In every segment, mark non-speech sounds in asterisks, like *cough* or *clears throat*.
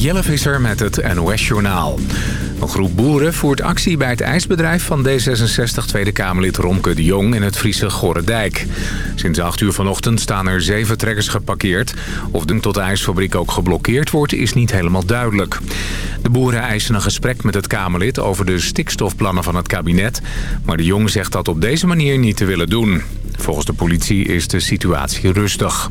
Jelle Visser met het NOS-journaal. Een groep boeren voert actie bij het ijsbedrijf van D66 Tweede Kamerlid Romke de Jong in het Friese Gorredijk. Sinds 8 uur vanochtend staan er zeven trekkers geparkeerd. Of de tot de ijsfabriek ook geblokkeerd wordt is niet helemaal duidelijk. De boeren eisen een gesprek met het Kamerlid over de stikstofplannen van het kabinet. Maar de Jong zegt dat op deze manier niet te willen doen. Volgens de politie is de situatie rustig.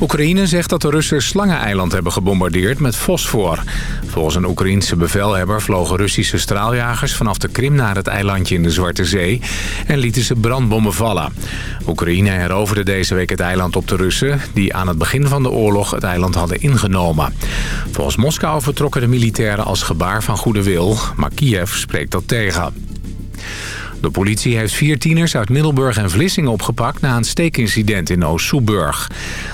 Oekraïne zegt dat de Russen Slangeneiland hebben gebombardeerd met fosfor. Volgens een Oekraïense bevelhebber vlogen Russische straaljagers vanaf de Krim naar het eilandje in de Zwarte Zee en lieten ze brandbommen vallen. Oekraïne heroverde deze week het eiland op de Russen die aan het begin van de oorlog het eiland hadden ingenomen. Volgens Moskou vertrokken de militairen als gebaar van goede wil, maar Kiev spreekt dat tegen. De politie heeft vier tieners uit Middelburg en Vlissingen opgepakt... na een steekincident in Oost-Soeburg.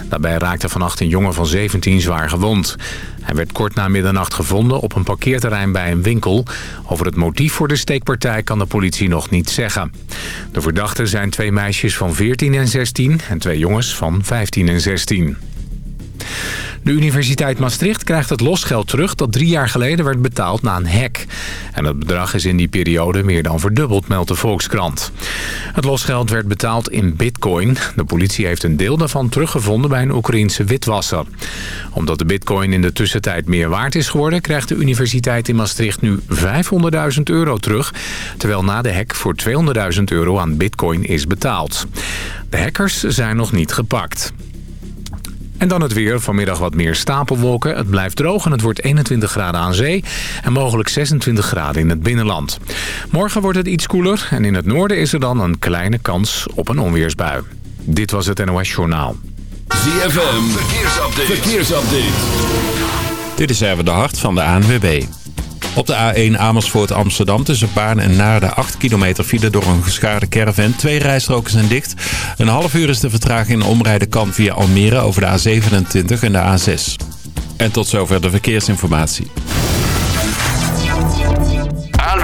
Daarbij raakte vannacht een jongen van 17 zwaar gewond. Hij werd kort na middernacht gevonden op een parkeerterrein bij een winkel. Over het motief voor de steekpartij kan de politie nog niet zeggen. De verdachten zijn twee meisjes van 14 en 16 en twee jongens van 15 en 16. De Universiteit Maastricht krijgt het losgeld terug dat drie jaar geleden werd betaald na een hack. En het bedrag is in die periode meer dan verdubbeld, meldt de Volkskrant. Het losgeld werd betaald in bitcoin. De politie heeft een deel daarvan teruggevonden bij een Oekraïense witwasser. Omdat de bitcoin in de tussentijd meer waard is geworden... krijgt de Universiteit in Maastricht nu 500.000 euro terug... terwijl na de hack voor 200.000 euro aan bitcoin is betaald. De hackers zijn nog niet gepakt. En dan het weer. Vanmiddag wat meer stapelwolken. Het blijft droog en het wordt 21 graden aan zee. En mogelijk 26 graden in het binnenland. Morgen wordt het iets koeler. En in het noorden is er dan een kleine kans op een onweersbui. Dit was het NOS Journaal. ZFM. Verkeersupdate. Verkeersupdate. Dit is even de hart van de ANWB. Op de A1 Amersfoort Amsterdam tussen Baarn en Naarden 8 kilometer file door een geschaarde caravan. Twee rijstroken zijn dicht. Een half uur is de vertraging in omrijden kan via Almere over de A27 en de A6. En tot zover de verkeersinformatie.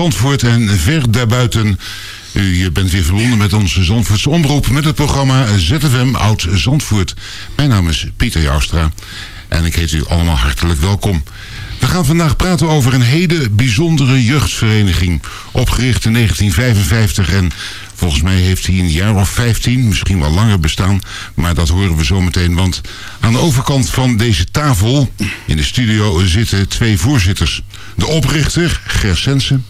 Zandvoort en ver daarbuiten. U bent weer verbonden met onze Zandvoortse omroep met het programma ZFM Oud Zandvoort. Mijn naam is Pieter Joustra. En ik heet u allemaal hartelijk welkom. We gaan vandaag praten over een hele bijzondere jeugdvereniging. Opgericht in 1955 en volgens mij heeft hij een jaar of 15, misschien wel langer bestaan. Maar dat horen we zo meteen, want aan de overkant van deze tafel in de studio zitten twee voorzitters. De oprichter, Ger Sensen,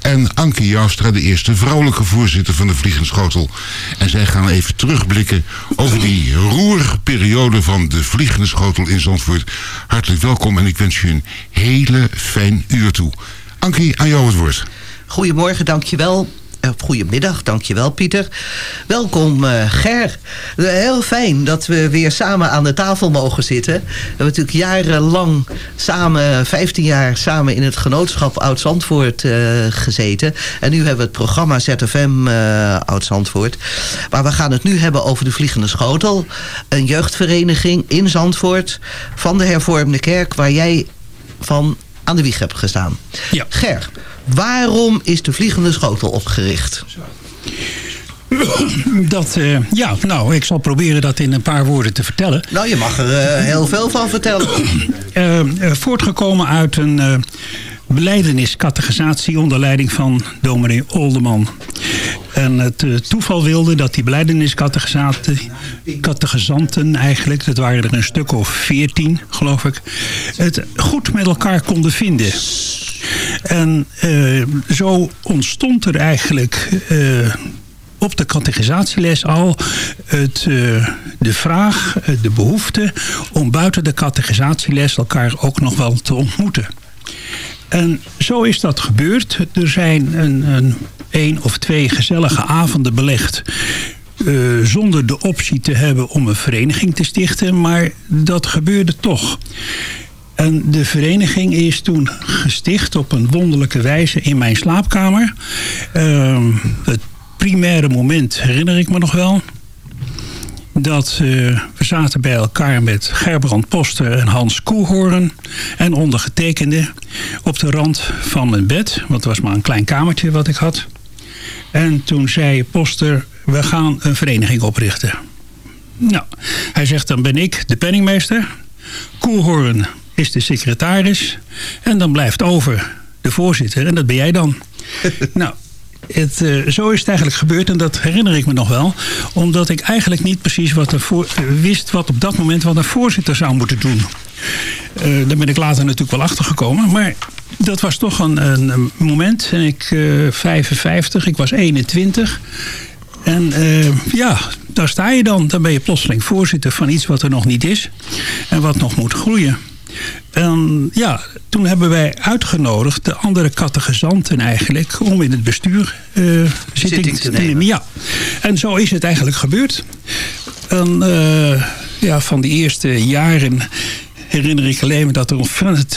en Anke Joustra, de eerste vrouwelijke voorzitter van de Vliegenschotel. En zij gaan even terugblikken over die roerige periode van de Vliegende Schotel in Zandvoort. Hartelijk welkom en ik wens je een hele fijn uur toe. Ankie, aan jou het woord. Goedemorgen, dankjewel. Uh, goedemiddag, dankjewel Pieter. Welkom uh, Ger. Uh, heel fijn dat we weer samen aan de tafel mogen zitten. We hebben natuurlijk jarenlang samen, 15 jaar samen in het genootschap Oud-Zandvoort gezeten. En nu hebben we het programma ZFM Oud-Zandvoort. Maar we gaan het nu hebben over de Vliegende Schotel. Een jeugdvereniging in Zandvoort van de hervormde kerk waar jij van aan de wieg hebt gestaan. Ja. Ger, Waarom is de Vliegende Schotel opgericht? Dat, uh, ja, nou, ik zal proberen dat in een paar woorden te vertellen. Nou, je mag er uh, heel veel van vertellen. Uh, voortgekomen uit een beleideniscategorisatie onder leiding van dominee Olderman. En het toeval wilde dat die beleideniscategorisanten eigenlijk, dat waren er een stuk of veertien geloof ik, het goed met elkaar konden vinden. En uh, zo ontstond er eigenlijk uh, op de categorisatieles al het, de vraag, de behoefte om buiten de categorisatieles elkaar ook nog wel te ontmoeten. En zo is dat gebeurd. Er zijn een, een, of twee gezellige avonden belegd. Uh, zonder de optie te hebben om een vereniging te stichten. Maar dat gebeurde toch. En de vereniging is toen gesticht op een wonderlijke wijze in mijn slaapkamer. Uh, het primaire moment herinner ik me nog wel. Dat uh, we zaten bij elkaar met Gerbrand Poster en Hans Koehoorn. En ondergetekende op de rand van mijn bed. Want het was maar een klein kamertje wat ik had. En toen zei Poster, we gaan een vereniging oprichten. Nou, hij zegt dan ben ik de penningmeester. Koehoorn is de secretaris. En dan blijft over de voorzitter. En dat ben jij dan. *laughs* nou, het, uh, zo is het eigenlijk gebeurd en dat herinner ik me nog wel. Omdat ik eigenlijk niet precies wat voor, wist wat op dat moment wat een voorzitter zou moeten doen. Uh, daar ben ik later natuurlijk wel achter gekomen. Maar dat was toch een, een moment. En ik uh, 55, ik was 21. En ja, daar sta je dan. Dan ben je plotseling voorzitter van iets wat er nog niet is. En wat nog moet groeien. En ja, toen hebben wij uitgenodigd de andere categorisanten eigenlijk om in het bestuur uh, zitting, te nemen. Ja. En zo is het eigenlijk gebeurd. En uh, ja, van die eerste jaren herinner ik alleen maar dat er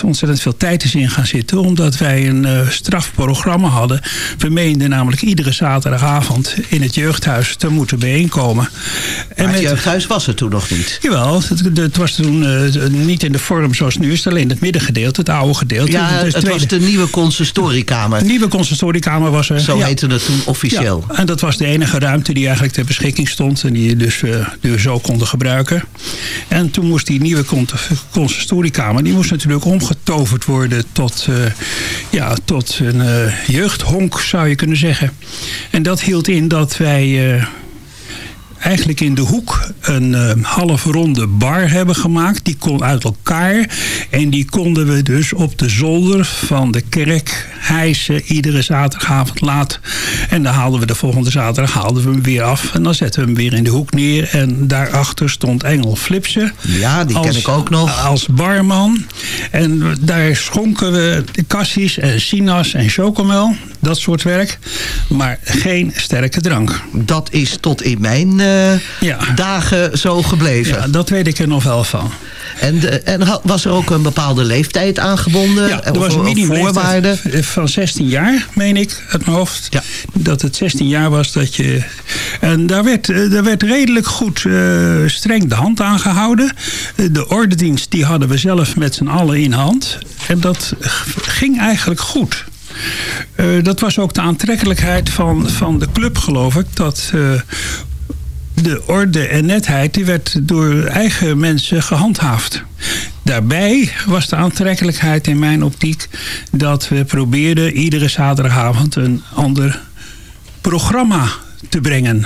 ontzettend veel tijd is in gaan zitten. Omdat wij een uh, strafprogramma hadden. We meenden namelijk iedere zaterdagavond in het jeugdhuis te moeten bijeenkomen. En maar het jeugdhuis was er toen nog niet? Jawel, het, het was toen uh, niet in de vorm zoals nu is. Alleen het middengedeelte, het oude gedeelte. Ja, het, het was de nieuwe consistoriekamer. De nieuwe consistoriekamer was er. Zo ja. heette het toen officieel. Ja, en dat was de enige ruimte die eigenlijk ter beschikking stond. En die je dus, uh, dus zo konden gebruiken. En toen moest die nieuwe consistoriekamer, die moest natuurlijk omgetoverd worden tot, uh, ja, tot een uh, jeugdhonk, zou je kunnen zeggen. En dat hield in dat wij uh, eigenlijk in de hoek een uh, half ronde bar hebben gemaakt. Die kon uit elkaar. En die konden we dus op de zolder van de kerk hijsen. Iedere zaterdagavond laat. En dan haalden we de volgende zaterdag haalden we hem weer af. En dan zetten we hem weer in de hoek neer. En daarachter stond Engel Flipsen. Ja, die als, ken ik ook nog. Als barman. En daar schonken we cassis en sinaas en chocomel. Dat soort werk. Maar geen sterke drank. Dat is tot in mijn uh, ja. dagen zo gebleven. Ja, dat weet ik er nog wel van. En, de, en was er ook een bepaalde leeftijd aangebonden? Ja, er was een minimumleeftijd van 16 jaar, meen ik, uit mijn hoofd. Ja. Dat het 16 jaar was dat je... En daar werd, daar werd redelijk goed uh, streng de hand aangehouden. De ordendienst die hadden we zelf met z'n allen in hand. En dat ging eigenlijk goed. Uh, dat was ook de aantrekkelijkheid van, van de club, geloof ik. Dat uh, de orde en netheid die werd door eigen mensen gehandhaafd. Daarbij was de aantrekkelijkheid in mijn optiek dat we probeerden iedere zaterdagavond een ander programma te brengen.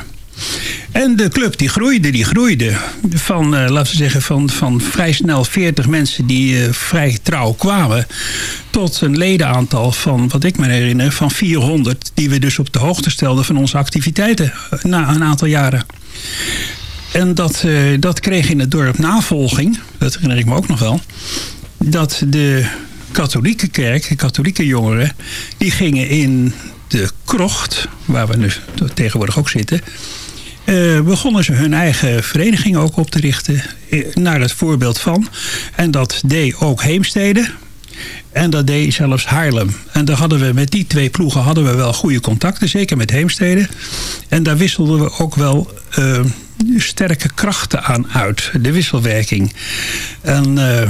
En de club die groeide, die groeide. Van, eh, laten we zeggen, van, van vrij snel 40 mensen die eh, vrij trouw kwamen. Tot een ledenaantal van, wat ik me herinner, van 400. Die we dus op de hoogte stelden van onze activiteiten eh, na een aantal jaren. En dat, eh, dat kreeg in het dorp navolging. Dat herinner ik me ook nog wel. Dat de katholieke kerk, de katholieke jongeren... die gingen in de krocht, waar we nu tegenwoordig ook zitten... eh, begonnen ze hun eigen vereniging ook op te richten. eh, Naar het voorbeeld van. En dat deed ook Heemstede. En dat deed zelfs Haarlem. En daar hadden we met die twee ploegen hadden we wel goede contacten. Zeker met Heemstede. En daar wisselden we ook wel eh, sterke krachten aan uit. De wisselwerking. En eh,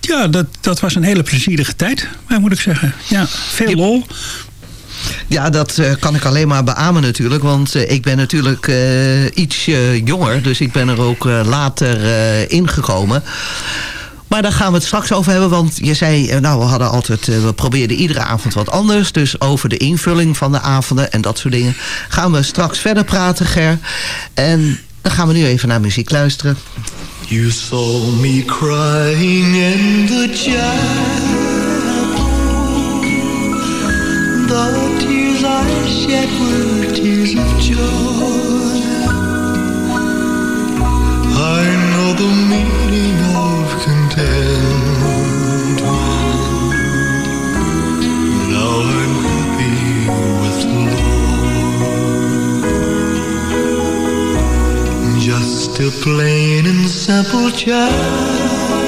ja, dat, dat was een hele plezierige tijd. Moet ik zeggen. Ja, veel lol. Ja, dat eh, kan ik alleen maar beamen natuurlijk. Want ik ben natuurlijk iets jonger. Dus ik ben er ook later ingekomen. Maar daar gaan we het straks over hebben. Want je zei, eh, nou we hadden altijd, eh, we probeerden iedere avond wat anders. Dus over de invulling van de avonden en dat soort dingen. Gaan we straks verder praten, Ger. En dan gaan we nu even naar muziek luisteren. You saw me crying in the chapel. The tears I shed were tears of joy. I know the meaning Just a plain and simple child.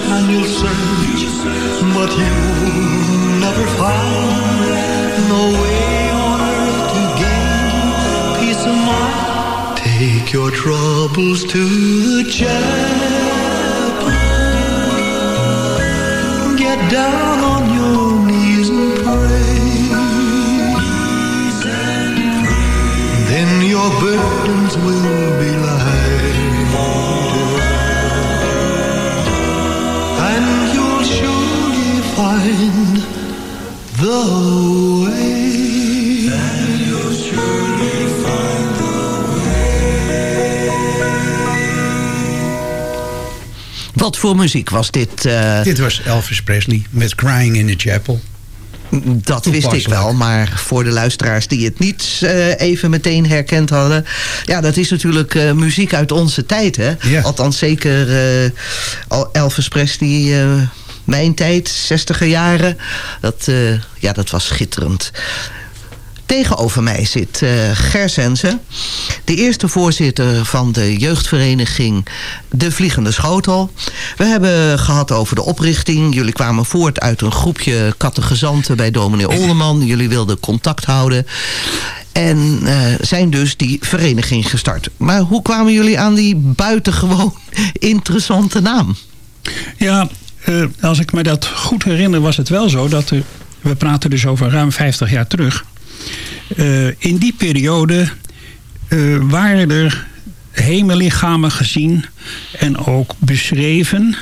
and you'll search, but you'll never find no way on earth to gain peace of mind. Take your troubles to the chapel. Get down on your knees and pray. Then your burdens will be lighter. Wat voor muziek was dit? eh, Dit was Elvis Presley met Crying in the Chapel. Dat wist ik wel, maar voor de luisteraars die het niet eh, even meteen herkend hadden. Ja, dat is natuurlijk eh, muziek uit onze tijd, hè? Ja. Althans zeker Elvis Presley, mijn tijd, 60er jaren. Dat, eh, ja, dat was schitterend. Tegenover mij zit Sensen, de eerste voorzitter van de jeugdvereniging De Vliegende Schotel. We hebben gehad over de oprichting. Jullie kwamen voort uit een groepje kattegezanten bij dominee Olderman. Jullie wilden contact houden. En eh, zijn dus die vereniging gestart. Maar hoe kwamen jullie aan die buitengewoon *laughs* interessante naam? Ja, eh, als ik me dat goed herinner was het wel zo dat we praten dus over ruim 50 jaar terug. Eh, in die periode eh, waren er hemellichamen gezien en ook beschreven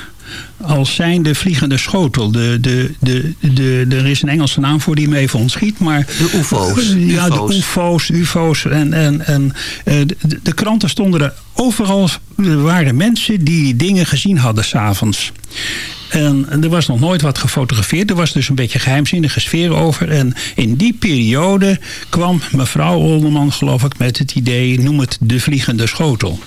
als zijnde vliegende schotel. De, de, de, de, er is een Engelse naam voor die me even ontschiet. Maar, De UFO's. Ja, de UFO's. UFO's, UFO's. En, en, en eh, de, de kranten stonden er overal. Er waren mensen die dingen gezien hadden s'avonds. En er was nog nooit wat gefotografeerd. Er was dus een beetje geheimzinnige sfeer over. En in die periode kwam mevrouw Olderman, geloof ik, met het idee... noem het de vliegende schotel.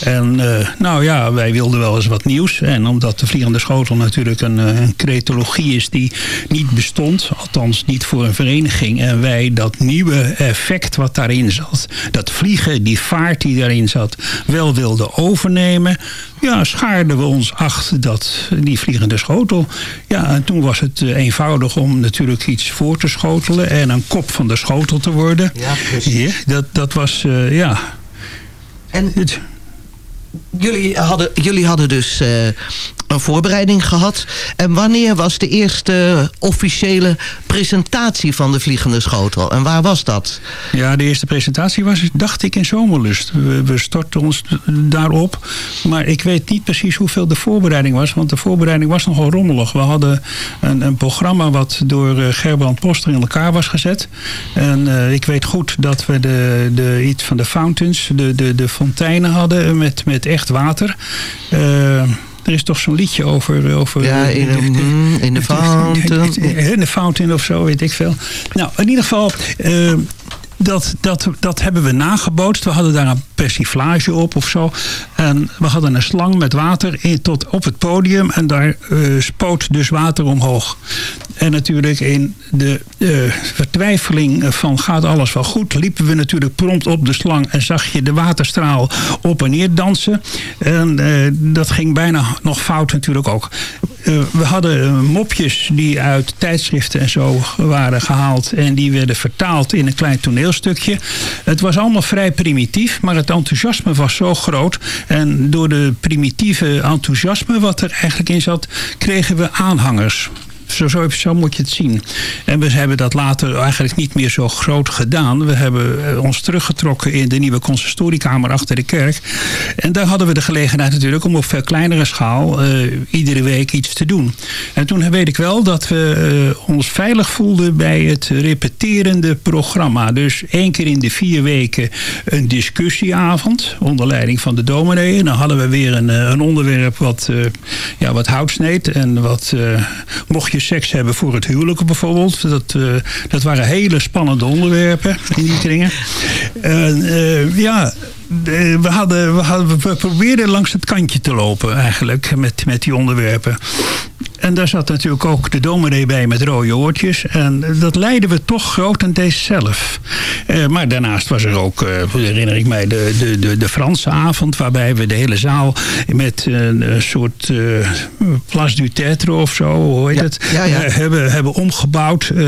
En eh, nou ja, wij wilden wel eens wat nieuws. En omdat de vliegende schotel natuurlijk een, eh, een cretologie is die niet bestond... althans niet voor een vereniging... en wij dat nieuwe effect wat daarin zat... dat vliegen, die vaart die daarin zat... wel wilden overnemen... ja, schaarden we ons achter dat, die vliegende schotel. Ja, en toen was het eh, eenvoudig om natuurlijk iets voor te schotelen... en een kop van de schotel te worden. Ja, precies. Ja, dat, dat was, eh, ja... En Het, jullie hadden, jullie hadden dus eh, een voorbereiding gehad. En wanneer was de eerste officiële presentatie van de Vliegende Schotel? En waar was dat? Ja, de eerste presentatie was, dacht ik, in Zomerlust. We, we stortten ons daarop. Maar ik weet niet precies hoeveel de voorbereiding was. Want de voorbereiding was nogal rommelig. We hadden een, een programma wat door eh, Gerbrand Poster in elkaar was gezet. En eh, ik weet goed dat we de, de, iets van de fountains, de, de, de fonteinen hadden met, met echt water. Eh, er is toch zo'n liedje over... over Ja, in de, in de fountain. in de fountain of zo, weet ik veel. Nou, in ieder geval... eh, dat, dat, dat hebben we nagebootst. We hadden daar een persiflage op of zo. En we hadden een slang met water in, tot op het podium. En daar eh, spoot dus water omhoog. En natuurlijk in de eh, vertwijfeling van gaat alles wel goed... liepen we natuurlijk prompt op de slang... en zag je de waterstraal op en neer dansen. En eh, dat ging bijna nog fout natuurlijk ook. Eh, we hadden mopjes die uit tijdschriften en zo waren gehaald. En die werden vertaald in een klein toneelstukje. Het was allemaal vrij primitief. Maar het enthousiasme was zo groot. En door de primitieve enthousiasme wat er eigenlijk in zat... kregen we aanhangers. Zo, moet je het zien. En we hebben dat later eigenlijk niet meer zo groot gedaan. We hebben eh, ons teruggetrokken in de nieuwe consistoriekamer achter de kerk. En daar hadden we de gelegenheid natuurlijk om op veel kleinere schaal eh, iedere week iets te doen. En toen weet ik wel dat we eh, ons veilig voelden bij het repeterende programma. Dus één keer in de vier weken een discussieavond onder leiding van de dominee. Dan hadden we weer een, een onderwerp wat, eh, ja, wat hout sneed en wat mocht je seks hebben voor het huwelijk bijvoorbeeld. Dat, eh, dat waren hele spannende onderwerpen in die kringen. *laughs* En, eh, ja, we, hadden, we, hadden, we probeerden langs het kantje te lopen eigenlijk met, met die onderwerpen. En daar zat natuurlijk ook de dominee bij met rode oortjes. En dat leidden we toch grotendeels zelf. Eh, maar daarnaast was er ook, eh, herinner ik mij, de, de, de, de Franse avond... waarbij we de hele zaal met een, soort eh Place du Tetre of zo, hoe heet Ja, het... ja, ja. eh, hebben, hebben omgebouwd. eh,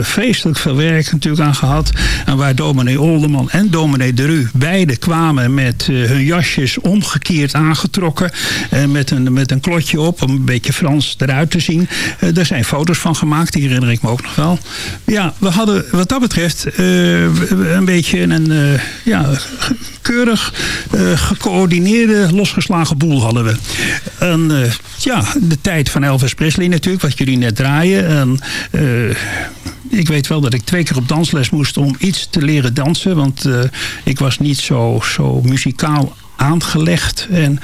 vreselijk veel werk natuurlijk aan gehad. En waar dominee Olderman en dominee de Rue beide kwamen met eh, hun jasjes omgekeerd aangetrokken. En met een, met een klotje op om een beetje Frans eruit te zien. Eh, daar zijn foto's van gemaakt, die herinner ik me ook nog wel. Ja, we hadden wat dat betreft eh, een beetje een eh, ja, keurig eh, gecoördineerde, losgeslagen boel hadden we. En eh, ja, de tijd van Elvis Presley natuurlijk, wat jullie net draaien. En, eh, ik weet wel dat ik twee keer op dansles moest om iets te leren dansen. Want eh, ik was niet zo, zo muzikaal aangelegd. En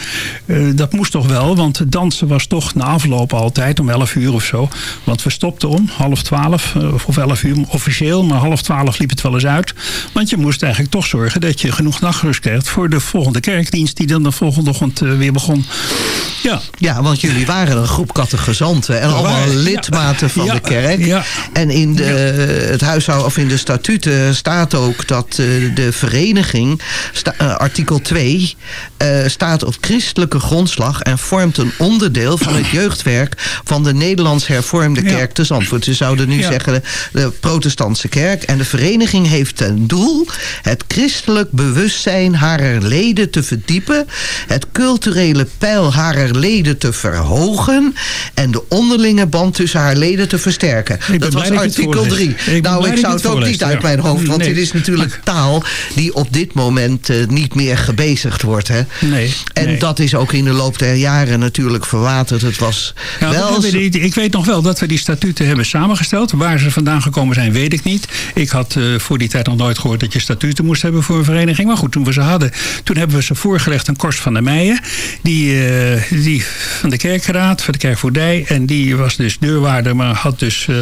eh, dat moest toch wel, want dansen was toch na afloop altijd om 11 uur of zo. Want we stopten om half 12 eh, of 11 uur officieel, maar half 12 liep het wel eens uit. Want je moest eigenlijk toch zorgen dat je genoeg nachtrust kreeg voor de volgende kerkdienst die dan de volgende ochtend eh, weer begon. Ja, Ja, want jullie waren een groep categezanten en allemaal ja. lidmaten van Ja, de kerk. ja. En in de, het huishouden of in de statuten staat ook dat de vereniging, sta- artikel 2, eh, staat op christelijke grondslag en vormt een onderdeel van het *clears throat* jeugdwerk van de Nederlands hervormde Ja. kerk te Zandvoort. Ze zouden nu Ja. zeggen de, de protestantse kerk. En de vereniging heeft ten doel het christelijk bewustzijn harer leden te verdiepen, het culturele peil harer leden te verhogen en de onderlinge band tussen haar leden te versterken. dat was artikel voorleest. 3. Ik ben Nou, ik zou het het ook niet uit ja. mijn hoofd, want Nee. dit is natuurlijk *laughs* taal die op dit moment eh, niet meer gebezigd wordt. Wordt. Hè? Nee. En nee. dat is ook in de loop der jaren natuurlijk verwaterd. Het was wel... die- ik weet nog wel dat we die statuten hebben samengesteld. Waar ze vandaan gekomen zijn, weet ik niet. Ik had eh, voor die tijd nog nooit gehoord dat je statuten moest hebben voor een vereniging. Maar goed, toen we ze hadden, toen hebben we ze voorgelegd aan Korst van der Meijen. Die, eh, die van de kerkraad, van de kerkvoerdij. En die was dus deurwaarder, maar had dus eh,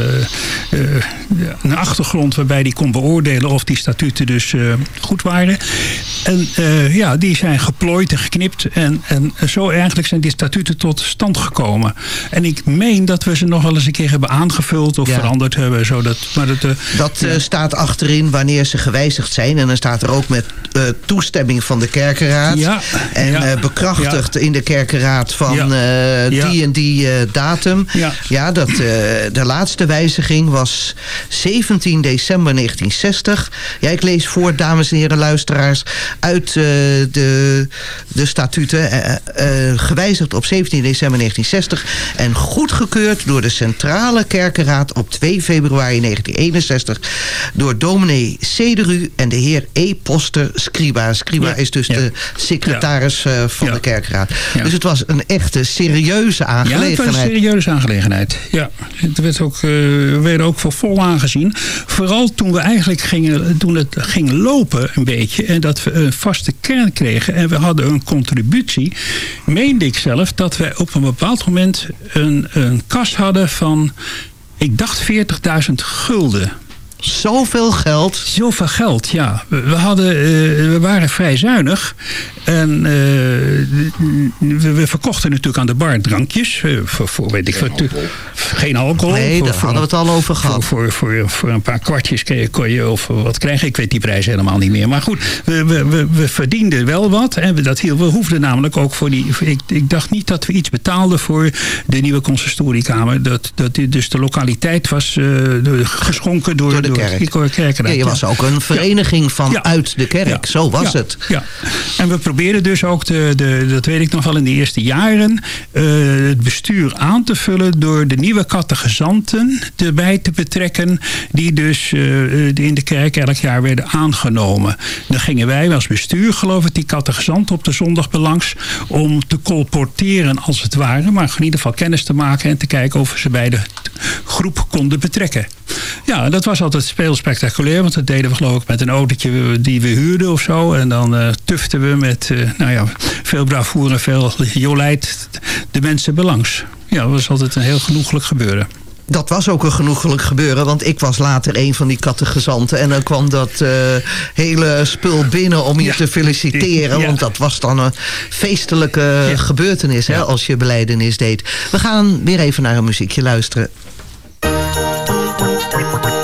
een achtergrond waarbij die kon beoordelen of die statuten dus goed waren. En ja, die zijn geplooid en geknipt. En, en zo eigenlijk zijn die statuten tot stand gekomen. En ik meen dat we ze nog wel eens een keer hebben aangevuld of Ja. veranderd hebben. Zodat, maar dat, eh, Dat eh, staat achterin wanneer ze gewijzigd zijn. En dan staat er ook met eh, toestemming van de kerkenraad. Ja, En ja, bekrachtigd in de kerkenraad van die en die datum. Ja. dat, de laatste wijziging was 17 december 1960. Ja, ik lees voor, dames en heren luisteraars, uit eh, de, de statuten. eh, eh, gewijzigd op 17 december 1960. En goedgekeurd door de Centrale Kerkenraad op 2 februari 1961. Door dominee Cederu en de heer E. Poster Scriba. Scriba Ja. is dus Ja. de secretaris eh, van de kerkenraad. Dus het was een echte serieuze Ja, het was aangelegenheid. een serieuze aangelegenheid. Ja, het werd ook, eh, we werden ook voor vol aangezien. Vooral toen we eigenlijk gingen, toen het ging lopen een beetje. En dat we een vaste kern kregen. En we hadden een contributie. Meende ik zelf dat wij op een bepaald moment een, een kas hadden van... Ik dacht 40.000 gulden. Zoveel geld. Zoveel geld, ja. We, hadden, eh, we waren vrij zuinig. En eh, we, we verkochten natuurlijk aan de bar drankjes. eh, voor, voor, weet ik, voor, geen alcohol. Nee, voor, daar voor- hadden we het al over gehad. voor, voor, voor een paar kwartjes kon je, kon je of wat krijgen. Ik weet die prijs helemaal niet meer. Maar goed, we, we, we, we verdienden wel wat. En we, dat hield, we hoefden namelijk ook voor die... Ik, ik dacht niet dat we iets betaalden voor de nieuwe consistoriekamer. Dat, dat, dus de lokaliteit was eh, door- geschonken door, Door de kerk. kerkraad. Ja, je was ook een vereniging van Ja. uit de kerk. Zo was het. Ja, en we probeerden dus ook, de, de, dat weet ik nog wel in de eerste jaren, eh, het bestuur aan te vullen door de nieuwe catechizanten erbij te betrekken, die dus eh, in de kerk elk jaar werden aangenomen. Dan gingen wij als bestuur, geloof ik, die catechizanten op de zondag belangs om te colporteren als het ware, maar in ieder geval kennis te maken en te kijken of we ze bij de groep konden betrekken. Ja, dat was altijd heel spectaculair, want dat deden we geloof ik met een autootje die we huurden of zo. En dan eh tuften we met eh, nou ja, veel bravoure en veel jolijt de mensen belangs. Ja, dat was altijd een heel genoeglijk gebeuren. Dat was ook een genoegelijk gebeuren, want ik was later een van die catechizanten. En dan kwam dat eh, hele spul binnen om je Ja. te feliciteren. Ja. Want dat was dan een feestelijke gebeurtenis hè, als je beleidenis deed. We gaan weer even naar een muziekje luisteren. ブリップ。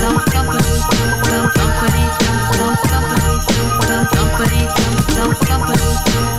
Thank you.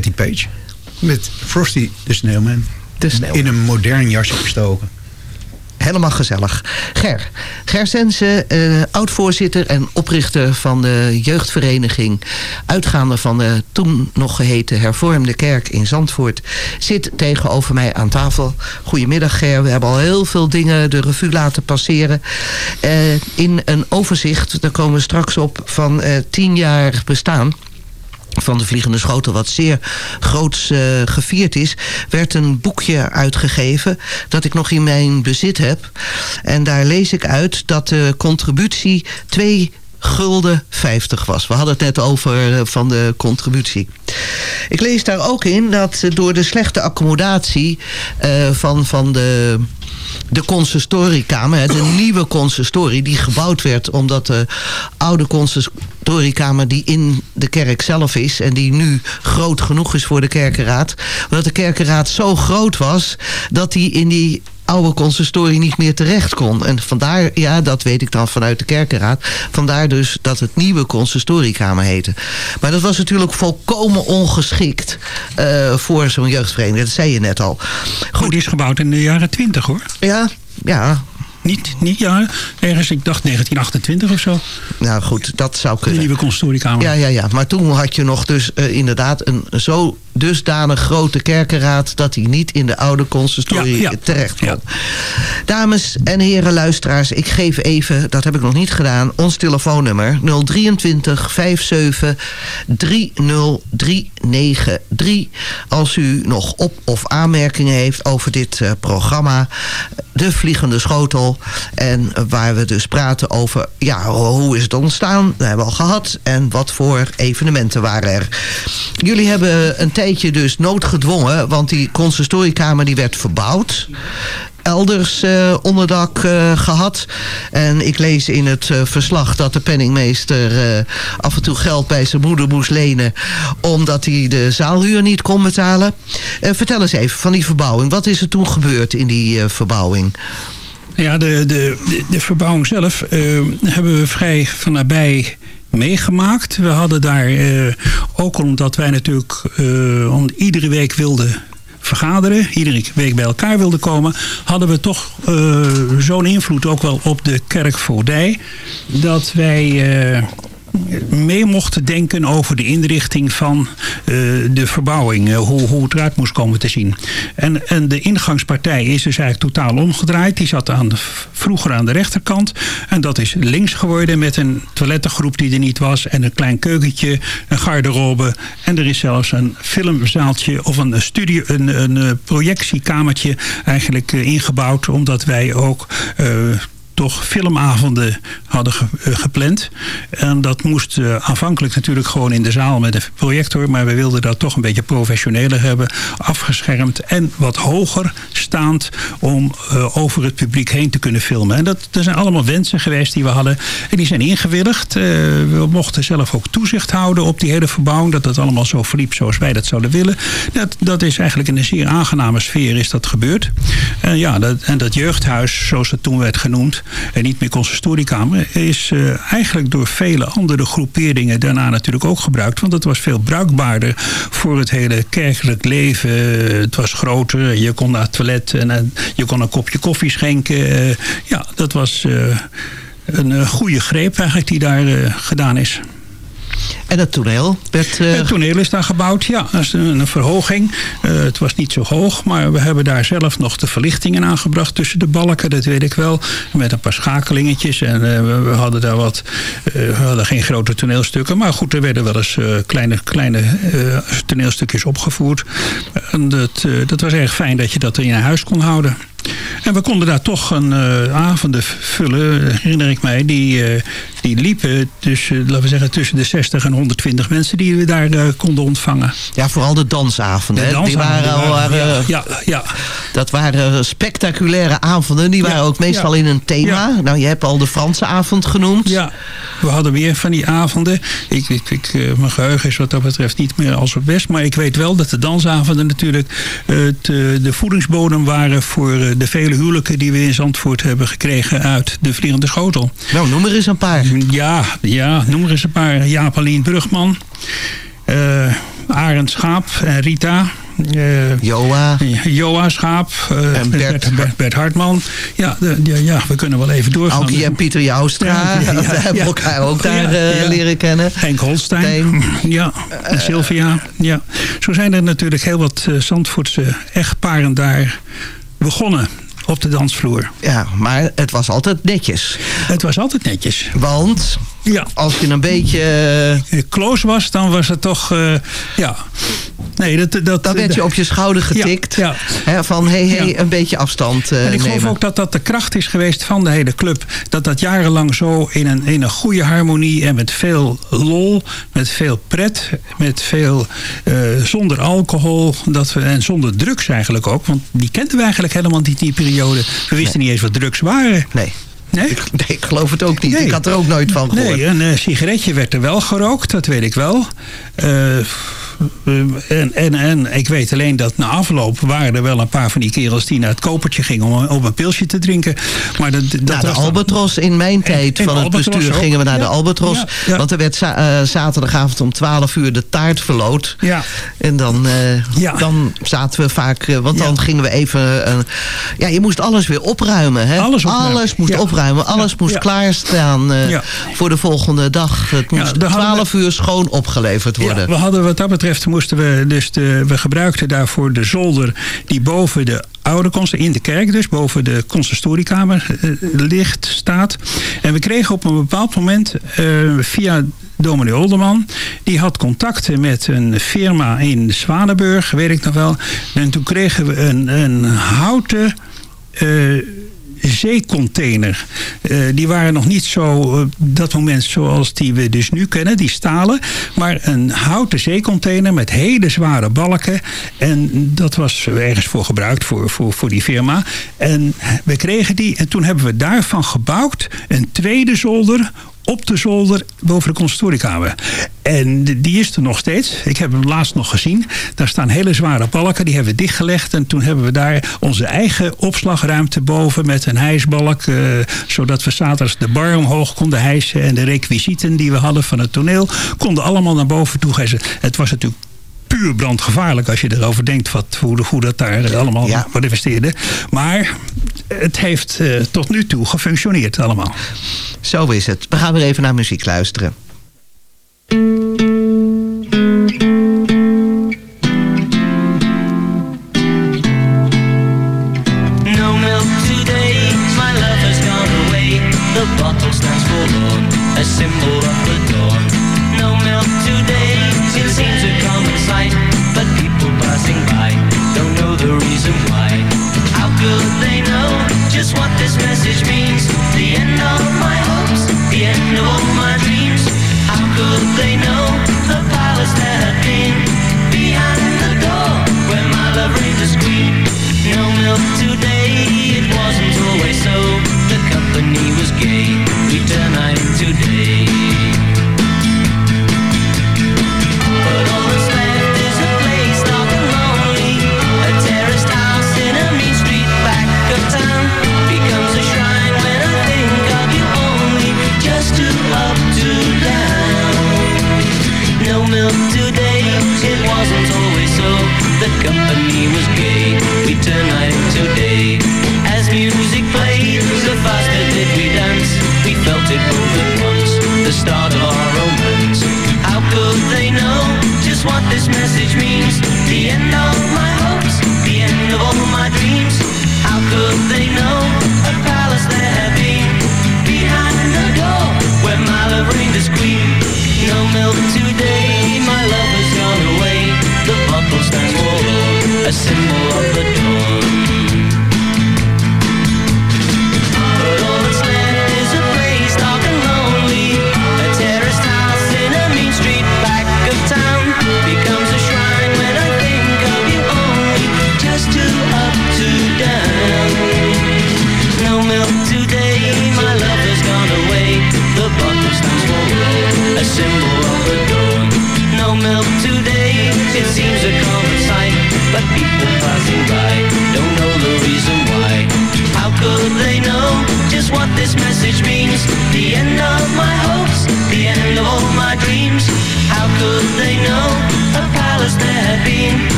Patty Page. Met Frosty de Snowman. In een modern jasje gestoken. Helemaal gezellig. Ger. Ger Sensen, eh, oud-voorzitter en oprichter van de jeugdvereniging... uitgaande van de toen nog geheten hervormde kerk in Zandvoort... zit tegenover mij aan tafel. Goedemiddag Ger, we hebben al heel veel dingen de revue laten passeren. Eh, in een overzicht, daar komen we straks op, van eh, tien jaar bestaan van de Vliegende Schotel, wat zeer groots eh, gevierd is... werd een boekje uitgegeven dat ik nog in mijn bezit heb. En daar lees ik uit dat de contributie 2 gulden 50 was. We hadden het net over eh, van de contributie. Ik lees daar ook in dat door de slechte accommodatie eh, van, van de de consistoriekamer, de nieuwe consistorie die gebouwd werd omdat de oude consistoriekamer die in de kerk zelf is en die nu groot genoeg is voor de kerkenraad, omdat de kerkenraad zo groot was dat die in die oude consistorie niet meer terecht kon. En vandaar, ja, dat weet ik dan vanuit de kerkenraad... vandaar dus dat het nieuwe consistoriekamer heette. Maar dat was natuurlijk volkomen ongeschikt eh, voor zo'n jeugdvereniging. Dat zei je net al. Goed, die is gebouwd in de jaren 20 hoor. Ja, ja. Niet, niet ja, ergens, ik dacht 1928 of zo. Nou goed, dat zou De kunnen. nieuwe consistoriekamer. Ja, ja, ja. Maar toen had je nog dus eh, inderdaad een zo dusdanig grote kerkenraad... dat hij niet in de oude consistorie Ja, ja. terecht kon. Dames en heren luisteraars, ik geef even, dat heb ik nog niet gedaan... ons telefoonnummer 023 57 30393. Als u nog op- of aanmerkingen heeft over dit eh, programma... De Vliegende Schotel. En waar we dus praten over, ja, hoe is het ontstaan? Dat hebben we al gehad. En wat voor evenementen waren er? Jullie hebben een dus noodgedwongen... want die consistoriekamer die werd verbouwd elders eh, onderdak eh, gehad. En ik lees in het eh, verslag dat de penningmeester af en toe geld bij zijn moeder moest lenen... omdat hij de zaalhuur niet kon betalen. Vertel eens even van die verbouwing. Wat is er toen gebeurd in die verbouwing? Ja, de, de, de, de verbouwing zelf hebben we vrij van nabij meegemaakt. We hadden daar, eh, ook omdat wij natuurlijk eh, om, iedere week wilden vergaderen, iedere week bij elkaar wilden komen, hadden we toch eh, zo'n invloed ook wel op de kerkvoogdij, dat wij... mee mochten denken over de inrichting van eh, de verbouwing. eh, hoe, hoe het eruit moest komen te zien. En, en de ingangspartij is dus eigenlijk totaal omgedraaid. Die zat aan de, vroeger aan de rechterkant. En dat is links geworden met een toilettengroep die er niet was. En een klein keukentje, een garderobe. En er is zelfs een filmzaaltje of een, studio, een, een eh, projectiekamertje eigenlijk ingebouwd. Omdat wij ook... toch filmavonden hadden eh, gepland. En dat moest eh, aanvankelijk natuurlijk gewoon in de zaal met een projector. Maar we wilden dat toch een beetje professioneler hebben. Afgeschermd en wat hoger staand om eh, over het publiek heen te kunnen filmen. En dat, dat zijn allemaal wensen geweest die we hadden. En die zijn ingewilligd. We mochten zelf ook toezicht houden op die hele verbouwing. Dat het allemaal zo verliep zoals wij dat zouden willen. Dat, dat is eigenlijk in een zeer aangename sfeer is dat gebeurd. En ja, dat, en dat jeugdhuis, zoals het toen werd genoemd, en niet meer consistoriekamer, is eh, eigenlijk door vele andere groeperingen daarna natuurlijk ook gebruikt. Want het was veel bruikbaarder voor het hele kerkelijk leven. Het was groter, je kon naar het toilet en eh, je kon een kopje koffie schenken. Eh, ja, dat was een goede greep eigenlijk die daar gedaan is. En het toneel werd... eh, Het toneel is daar gebouwd, ja. Dat is een, verhoging. Eh, het was niet zo hoog, maar we hebben daar zelf nog de verlichtingen aangebracht tussen de balken. Dat weet ik wel. Met een paar schakelingetjes. En eh, we, hadden daar wat... we hadden geen grote toneelstukken. Maar goed, er werden wel eens kleine, kleine toneelstukjes opgevoerd. En dat, dat was erg fijn dat je dat in je huis kon houden. En we konden daar toch een eh, avonden vullen, herinner ik mij. Die, eh, die liepen tussen, laten we zeggen, tussen de 60 en 120 mensen die we daar eh, konden ontvangen. Ja, vooral de dansavonden. De die waren al, waren, ja, ja. Dat waren spectaculaire avonden. Die waren ook meestal ja. in een thema. Nou, je hebt al de Franse avond genoemd. Ja, we hadden meer van die avonden. Ik, ik, ik, mijn geheugen is wat dat betreft niet meer als het best. Maar ik weet wel dat de dansavonden natuurlijk het, de voedingsbodem waren voor de vele huwelijken die we in Zandvoort hebben gekregen uit de Vliegende Schotel. Nou, noem er eens een paar. Ja, ja noem er eens een paar. Jaapalien Brugman, eh Arend Schaap en Rita. eh, Joa. Joa Schaap. eh, En Bert. Bert, Bert Hartman. Ja, de- ja, ja, we kunnen wel even doorgaan. Aukie en Pieter Joustra. Ja, ja, *laughs* ja, we hebben elkaar ook daar leren kennen. Henk Holstein. *laughs* Ja, en Sylvia. Ja. Zo zijn er natuurlijk heel wat Zandvoortse echtparen daar begonnen op de dansvloer. Ja, maar het was altijd netjes. Het was altijd netjes. Want Ja. als je een beetje... eh, Close was, dan was het toch... eh, ja. Nee, dat... dat Dan werd je op je schouder getikt. Ja, Hè, van, hé, hey, hey, Ja. een beetje afstand eh En ik geloof nemen. ook dat dat de kracht is geweest van de hele club. Dat dat jarenlang zo in een, in een goede harmonie en met veel lol, met veel pret, met veel zonder alcohol dat we, en zonder drugs eigenlijk ook. Want die kenden we eigenlijk helemaal niet die periode. We wisten niet eens wat drugs waren. Nee. Nee? Ik, nee, ik geloof het ook niet. Nee. Ik had er ook nooit van gehoord. Nee, een eh, sigaretje werd er wel gerookt, dat weet ik wel. Eh, en, en, en ik weet alleen dat na afloop waren er wel een paar van die kerels die naar het kopertje gingen om, om een pilsje te drinken. Maar dat, dat naar de dan- Albatros in mijn tijd van het Albatros bestuur ook. gingen we naar de Albatros. ja, ja. Want er werd za- eh, zaterdagavond om 12 uur de taart verloot. Ja. En dan, eh, dan zaten we vaak... eh, want dan gingen we even... eh, ja, je moest alles weer opruimen. Hè? Alles opruimen. Alles moest opruimen. Alles moest klaarstaan eh, voor de volgende dag. Het moest daar hadden 12 uur schoon opgeleverd worden. Ja, we hadden wat dat betreft moesten we dus de, we gebruikten daarvoor de zolder die boven de oude consistorie, in de kerk dus, boven de consistoriekamer eh, ligt, staat. En we kregen op een bepaald moment eh, via dominee Olderman, die had contacten met een firma in Zwanenburg, weet ik nog wel. En toen kregen we een, een houten... eh, zeecontainer. Eh, die waren nog niet zo op dat moment zoals die we dus nu kennen, die stalen. Maar een houten zeecontainer met hele zware balken. En dat was ergens voor gebruikt voor, voor, voor die firma. En we kregen die en toen hebben we daarvan gebouwd een tweede zolder op de zolder boven de consultoriekamer. En die is er nog steeds. Ik heb hem laatst nog gezien. Daar staan hele zware balken. Die hebben we dichtgelegd. En toen hebben we daar onze eigen opslagruimte boven met een hijsbalk. eh, zodat we zaterdags de bar omhoog konden hijsen. En de requisieten die we hadden van het toneel konden allemaal naar boven toe hijsen. Het was natuurlijk puur brandgevaarlijk als je erover denkt wat, hoe, hoe dat daar allemaal Ja. manifesteerde. Maar het heeft eh, tot nu toe gefunctioneerd allemaal. Zo is het. We gaan weer even naar muziek luisteren. Company was gay, we turned night into day. As music played, the faster did we dance. We felt it both at once, the start of our romance. How could they know just what this message means? Symbol of the they know just what this message means. The end of my hopes, the end of all my dreams. How could they know a palace there had been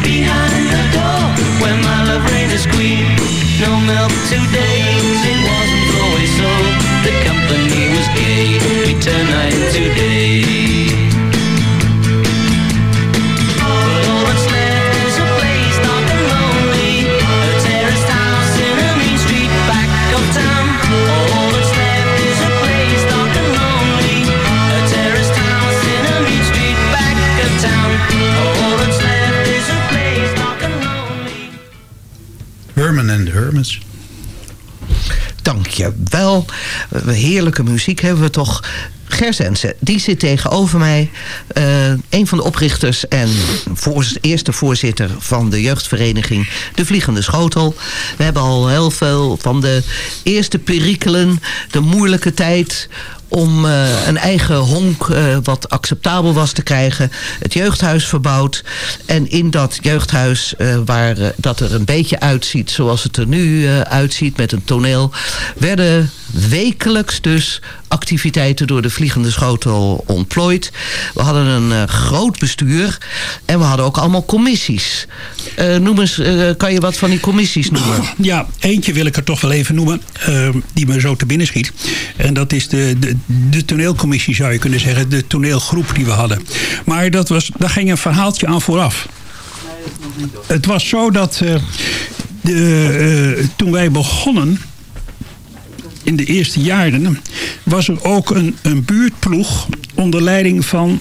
behind the door where my love reigned as queen? No milk today, it wasn't always so. The company was gay, we turn night today. Heerlijke muziek hebben we toch. Gersense, die zit tegenover mij. Eh, een van de oprichters en voor, eerste voorzitter van de jeugdvereniging De Vliegende Schotel. We hebben al heel veel van de eerste perikelen, de moeilijke tijd om eh, een eigen honk eh, wat acceptabel was te krijgen. Het jeugdhuis verbouwd. En in dat jeugdhuis, waar dat er een beetje uitziet zoals het er nu uitziet met een toneel, werden wekelijks dus activiteiten door de Vliegende Schotel ontplooid. We hadden een eh, groot bestuur en we hadden ook allemaal commissies. Eh, noem eens, eh, kan je wat van die commissies noemen? *clears throat* Ja, eentje wil ik er toch wel even noemen, die me zo te binnen schiet. En dat is de, de, de toneelcommissie, zou je kunnen zeggen. De toneelgroep die we hadden. Maar dat was, daar ging een verhaaltje aan vooraf. Het was zo dat de, toen wij begonnen, in de eerste jaren, was er ook een, een buurtploeg onder leiding van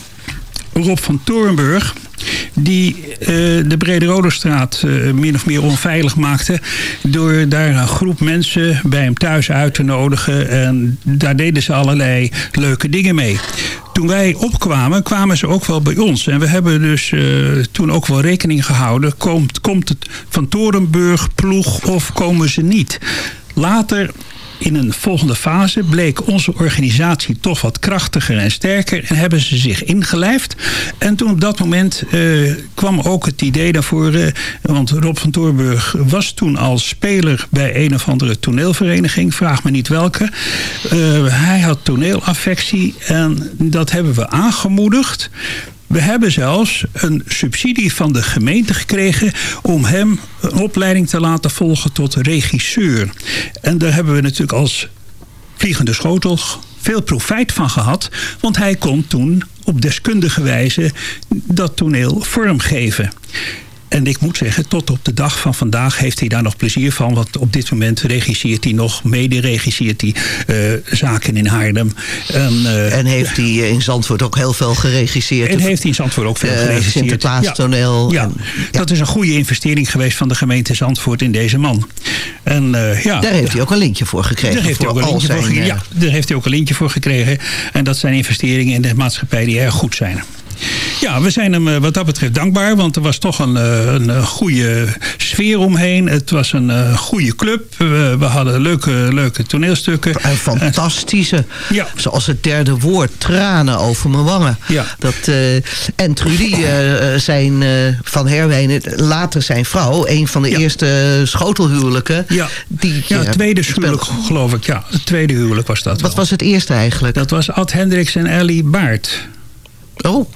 Rob van Torenburg die eh, de Brede Roderstraat eh, min of meer onveilig maakte... door daar een groep mensen bij hem thuis uit te nodigen. En daar deden ze allerlei leuke dingen mee. Toen wij opkwamen, kwamen ze ook wel bij ons. En we hebben dus eh, toen ook wel rekening gehouden... komt, komt het van Torenburg ploeg of komen ze niet? Later in een volgende fase bleek onze organisatie toch wat krachtiger en sterker en hebben ze zich ingelijfd. En toen op dat moment eh, kwam ook het idee daarvoor, eh, want Rob van Toorburg was toen als speler bij een of andere toneelvereniging, vraag me niet welke. Eh, hij had toneelaffectie en dat hebben we aangemoedigd. We hebben zelfs een subsidie van de gemeente gekregen om hem een opleiding te laten volgen tot regisseur. En daar hebben we natuurlijk als vliegende schotel veel profijt van gehad. Want hij kon toen op deskundige wijze dat toneel vormgeven. En ik moet zeggen, tot op de dag van vandaag heeft hij daar nog plezier van. Want op dit moment regisseert hij nog, mede-regisseert hij eh, zaken in Haarlem. En, eh, En heeft hij in Zandvoort ook heel veel geregisseerd? En heeft hij in Zandvoort ook veel Eh, geregisseerd. Sinterklaastoneel. Ja, dat is een goede investering geweest van de gemeente Zandvoort in deze man. En, eh, ja, Daar heeft hij ook een lintje voor gekregen. Daar heeft, hij voor ook een lintje voor eh, ja, daar heeft hij ook een lintje voor gekregen. En dat zijn investeringen in de maatschappij die erg goed zijn. Ja, we zijn hem eh, wat dat betreft dankbaar. Want er was toch een, eh, een eh, goede sfeer omheen. Het was een goede club. We, we hadden leuke, leuke toneelstukken. Een fantastische. Ja. Zoals het derde woord, tranen over mijn wangen. Ja. Dat, en Trudy, zijn, van Herwijnen, later zijn vrouw, een van de Ja. eerste schotelhuwelijken. Ja, Die, ja het tweede huwelijk geloof ik. Ja, het tweede huwelijk was dat Wat wel. was het eerste eigenlijk? Dat was Ad Hendricks en Ellie Baart. Oh,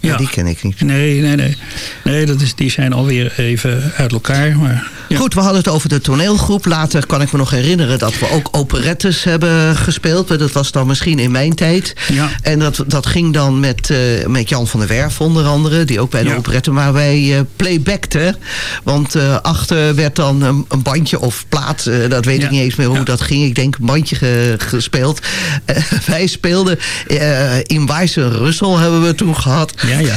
ja. Die ken ik niet. Nee, nee, nee. Nee, dat is, die zijn alweer even uit elkaar. Maar, ja. Goed, we hadden het over de toneelgroep. Later kan ik me nog herinneren dat we ook operettes hebben gespeeld. Dat was dan misschien in mijn tijd. Ja. En dat, dat ging dan met, eh, met Jan van der Werf onder andere. Die ook bij de Ja. operette. Maar wij eh playbackten. Want eh, achter werd dan een, een bandje of plaat. dat weet ik niet eens meer hoe dat ging. Ik denk een bandje ge- gespeeld. *laughs* Wij speelden in Wijze Russel hebben we toen gehad. Ja, ja.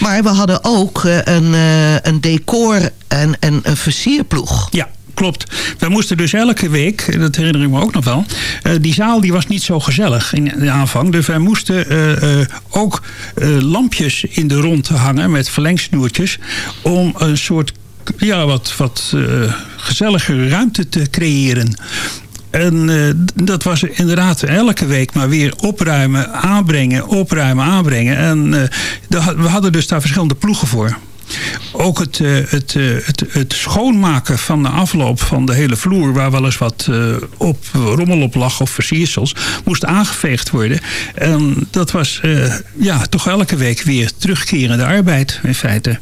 Maar we hadden ook eh, een, eh, een decor en, en een versierploeg. Ja, klopt. We moesten dus elke week, dat herinner ik me ook nog wel... eh, die zaal die was niet zo gezellig in de aanvang. Dus wij moesten ook lampjes in de rond hangen met verlengsnoertjes... om een soort ja, wat, wat eh, gezelligere ruimte te creëren. En eh, dat was inderdaad elke week maar weer opruimen, aanbrengen, opruimen, aanbrengen. En eh, we hadden dus daar verschillende ploegen voor. Ook het, eh, het, het, het schoonmaken van de afloop van de hele vloer... waar wel eens wat op, rommel op lag of versiersels... moest aangeveegd worden. En dat was ja, toch elke week weer terugkerende arbeid in feite.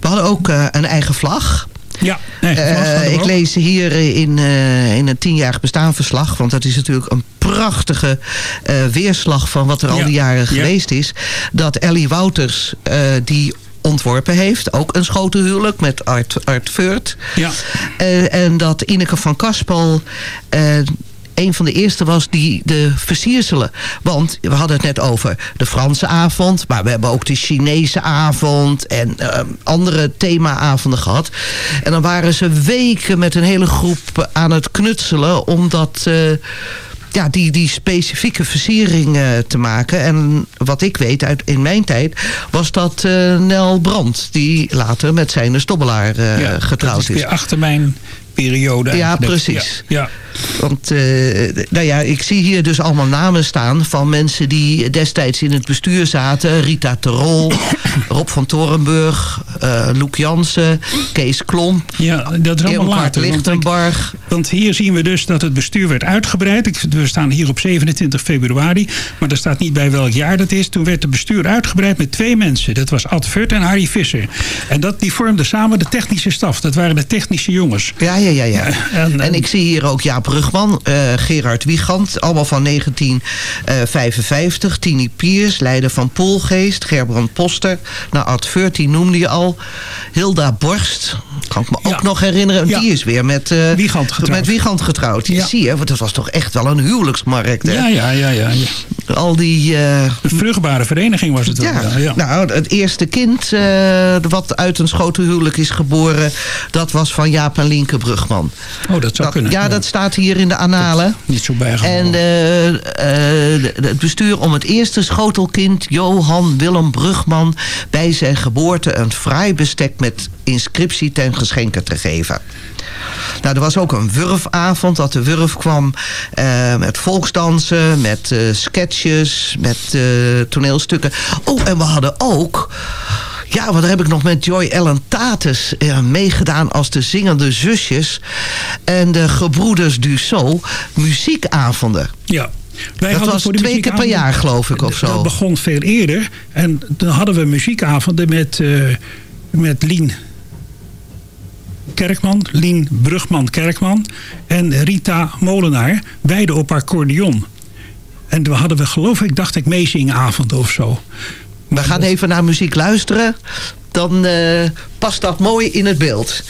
We hadden ook een eigen vlag. Ja, Eh, ik lees hier in, eh, in een tienjarig bestaanverslag... want dat is natuurlijk een prachtige eh, weerslag van wat er al die jaren ja. geweest is... dat Ellie Wouters die ontworpen heeft. Ook een schotenhuwelijk met Art, Art. Ja. En dat Ineke van Kaspel... een van de eerste was die de versierselen. Want we hadden het net over de Franse avond... maar we hebben ook de Chinese avond... en eh, andere themaavonden gehad. En dan waren ze weken met een hele groep aan het knutselen... omdat... eh, ja, die, die specifieke versiering eh, te maken. En wat ik weet uit in mijn tijd was dat eh, Nel Brandt... die later met zijn stobbelaar Ja, getrouwd is is. weer achter mijn periode. Ja, precies. Ja, ja. Want eh, nou ja, ik zie hier dus allemaal namen staan van mensen die destijds in het bestuur zaten. Rita Terol, *coughs* Rob van Torenburg, eh Loek Jansen, Kees Klomp, Ja, dat is allemaal later. Want, Lichtenbarg. want hier zien we dus dat het bestuur werd uitgebreid. We staan hier op 27 februari, maar er staat niet bij welk jaar dat is. Toen werd het bestuur uitgebreid met twee mensen. Dat was Ad Furt en Harry Visser. En dat, die vormden samen de technische staf. Dat waren de technische jongens. Ja, ja, ja. ja. *laughs* en- En ik zie hier ook Jaap Brugman, eh, Gerard Wiegand, allemaal van 1955. Tini Piers, leider van Poolgeest, Gerbrand Poster. Nou, Ad die noemde je al. Hilda Borst, kan ik me ook nog herinneren. Ja. Die is weer met, eh, Wiegand getrouwd. met Wiegand getrouwd. Ja. Zie je, want dat was toch echt wel een huwelijksmarkt. Hè? Ja, ja, ja, ja. ja. Al die... eh, Een vruchtbare vereniging was het wel, ja. nou, het eerste kind eh, wat uit een schotenhuwelijk is geboren... dat was van Jaap en Lienke Brugman. Oh, dat zou Dat- kunnen. ja, dat staat hier in de analen. Niet zo bijgehouden. En eh, eh, het bestuur om het eerste schotelkind, Johan Willem Brugman... bij zijn geboorte een fraai bestek met inscriptie ten geschenke te geven. Nou, er was ook een wurfavond dat de wurf kwam eh, met volksdansen, met eh, sketches, met toneelstukken. Oh, en we hadden ook... Ja, want daar heb ik nog met Joy Ellen Tatus eh, meegedaan als de zingende zusjes. En de gebroeders Dussault muziekavonden. Ja. Wij Dat hadden was voor twee keer per jaar, geloof ik, of zo. Dat begon veel eerder. En dan hadden we muziekavonden met, eh, met Lien Kerkman, Lien Brugman-Kerkman en Rita Molenaar. Beide op accordeon. En we hadden we, geloof ik, dacht ik, meezingavond of zo. We gaan even naar muziek luisteren. Dan eh, past dat mooi in het beeld.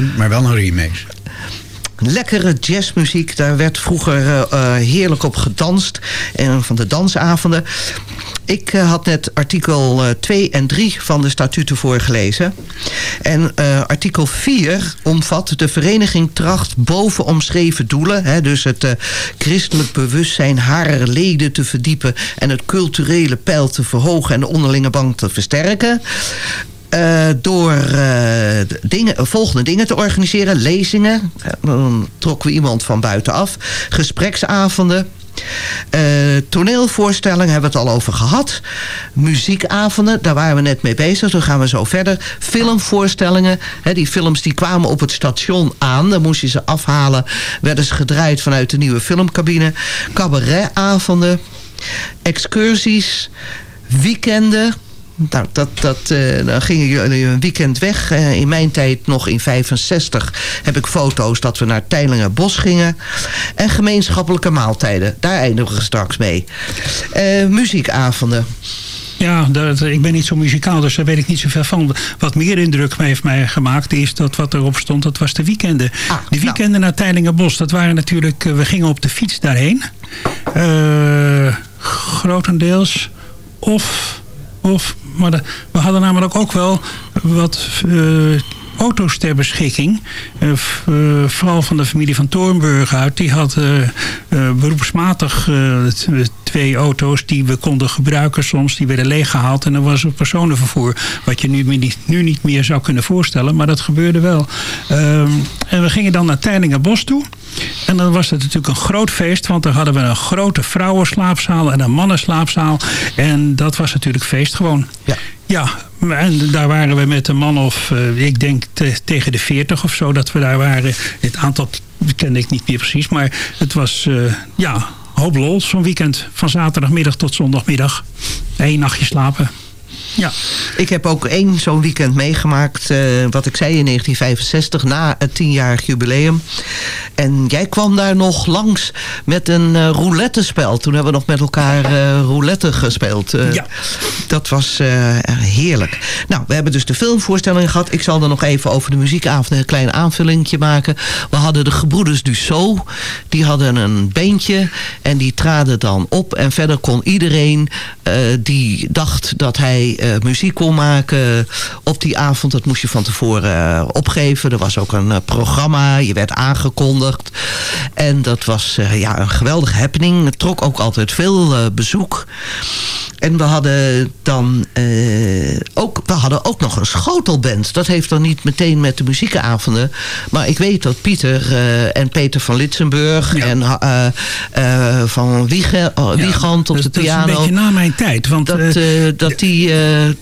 Maar wel een remix. lekkere jazzmuziek. Daar werd vroeger eh, eh, heerlijk op gedanst. En van de dansavonden. Ik eh, had net artikel 2 en 3 van de statuten voorgelezen. En artikel 4 omvat de vereniging tracht boven omschreven doelen. Hè, dus het christelijk bewustzijn haar leden te verdiepen... en het culturele peil te verhogen en de onderlinge band te versterken. Eh, door eh, dingen, volgende dingen te organiseren. Lezingen. Eh, Dan trokken we iemand van buitenaf. Gespreksavonden. Eh, toneelvoorstellingen hebben we het al over gehad. Muziekavonden, daar waren we net mee bezig. Dan gaan we zo verder. Filmvoorstellingen. Hè, die films die kwamen op het station aan. Dan moest je ze afhalen. Werden ze gedraaid vanuit de nieuwe filmcabine. Cabaretavonden. Excursies. Weekenden. Nou, dat, dat, eh, dan gingen jullie een weekend weg. Eh, in mijn tijd, nog in 65, heb ik foto's dat we naar Teilinger Bos gingen. En gemeenschappelijke maaltijden. Daar eindigen we straks mee. Eh, muziekavonden. Ja, dat, ik ben niet zo muzikaal, dus daar weet ik niet zoveel van. Wat meer indruk heeft mij gemaakt is dat wat erop stond, dat was de weekenden. de weekenden naar Teilingenbos, dat waren natuurlijk, we gingen op de fiets daarheen. Grotendeels. Of, of maar we hadden namelijk ook wel wat eh, auto's ter beschikking. Eh, eh, vooral van de familie van Toornburg uit. Die had eh, beroepsmatig twee auto's die we konden gebruiken soms. Die werden leeggehaald en er was een personenvervoer. Wat je nu, niet- nu niet meer zou kunnen voorstellen. Maar dat gebeurde wel. Ehm, en we gingen dan naar Teilingenbos toe. En dan was het natuurlijk een groot feest. Want dan hadden we een grote vrouwenslaapzaal en een mannenslaapzaal. En dat was natuurlijk feest gewoon. Ja. Ja, en daar waren we met een man of, eh, ik denk te- tegen de 40 of zo dat we daar waren. Het aantal kende ik niet meer precies, maar het was, eh, ja, hoop lol zo'n weekend. Van zaterdagmiddag tot zondagmiddag. Eén nachtje slapen. Ja. Ik heb ook één zo'n weekend meegemaakt, eh, wat ik zei in 1965, na het tienjarig jubileum. En jij kwam daar nog langs met een eh roulette-spel. Toen hebben we nog met elkaar eh, roulette gespeeld. Ja. Dat was heerlijk. Nou, we hebben dus de filmvoorstelling gehad. Ik zal er nog even over de muziekavond een klein aanvullingje maken. We hadden de gebroeders Dussault. Die hadden een beentje en die traden dan op. En verder kon iedereen die dacht dat hij eh, muziek kon maken op die avond. Dat moest je van tevoren eh, opgeven. Er was ook een eh, programma. Je werd aangekondigd. En dat was ja, een geweldige happening. Het trok ook altijd veel bezoek. En we hadden dan ook, we hadden ook nog een schotelband. Dat heeft dan niet meteen met de muziekavonden. Maar ik weet dat Pieter en Peter van Litsenburg en van Wiege, Wiegand op dat, de dat is piano. een beetje na mijn tijd. Want, dat, dat die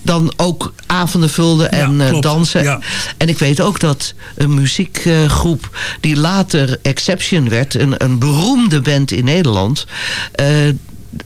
dan ook avonden vulden en eh, dansen. Ja. En ik weet ook dat een muziekgroep die later Exception werd, een, een beroemde band in Nederland.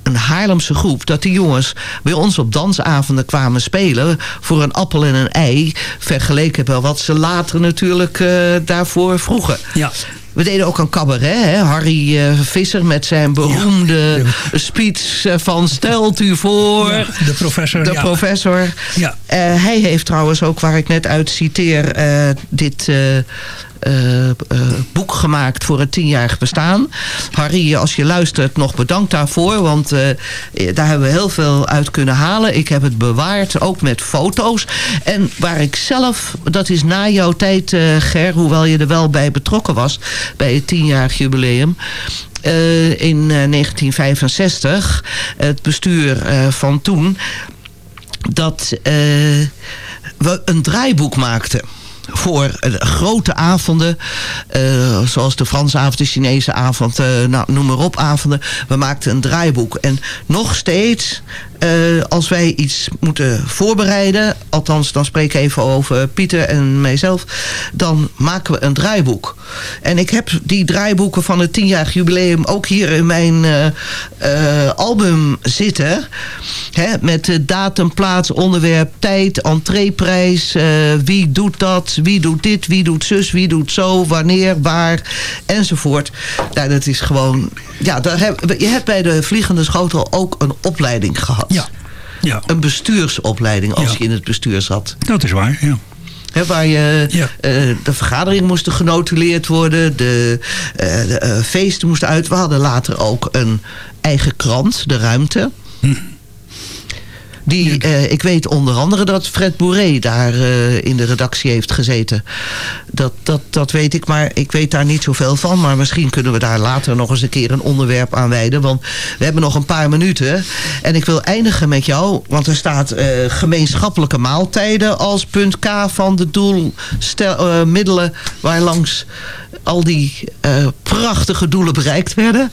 Een Haarlemse groep, dat die jongens bij ons op dansavonden kwamen spelen voor een appel en een ei. Vergeleken bij wat ze later natuurlijk eh, daarvoor vroegen. Ja. We deden ook een cabaret. Hè? Harry eh, Visser met zijn beroemde speech eh, van stelt u voor. Ja, de professor, De ja. professor. Ja. Hij heeft trouwens ook, waar ik net uit citeer, dit eh, boek gemaakt voor het tienjarig bestaan. Harry, als je luistert, nog bedankt daarvoor. Want eh, daar hebben we heel veel uit kunnen halen. Ik heb het bewaard, ook met foto's. En waar ik zelf, dat is na jouw tijd, Ger, hoewel je er wel bij betrokken was, bij het tienjarig jubileum. in eh, 1965, het bestuur van toen, dat we een draaiboek maakten voor eh, grote avonden, eh, zoals de Franse avond, de Chinese avond, eh, nou, noem maar op avonden. We maakten een draaiboek. En nog steeds, eh, als wij iets moeten voorbereiden, althans dan spreek ik even over Pieter en mijzelf, dan maken we een draaiboek. En ik heb die draaiboeken van het tienjarig jubileum ook hier in mijn eh, eh, album zitten. Hè, met datum, plaats, onderwerp, tijd, entreeprijs. wie doet dat? Wie doet dit? Wie doet zus? Wie doet zo? Wanneer? Waar? Enzovoort. Nou, dat is gewoon... Ja, daar je hebt bij de Vliegende Schotel ook een opleiding gehad. Ja. Ja. een bestuursopleiding als Ja. je in het bestuur zat. Dat is waar, ja. Waar je, eh, de vergaderingen moesten genotuleerd worden, de, eh, de eh, feesten moesten uit. We hadden later ook een eigen krant, De Ruimte. Die, eh, ik weet onder andere dat Fred Bourré daar eh, in de redactie heeft gezeten. Dat, dat, dat weet ik, maar ik weet daar niet zoveel van. Maar misschien kunnen we daar later nog eens een keer een onderwerp aan wijden. Want we hebben nog een paar minuten. En ik wil eindigen met jou. Want er staat eh, gemeenschappelijke maaltijden als punt K van de doelmiddelen... waar langs al die prachtige doelen bereikt werden.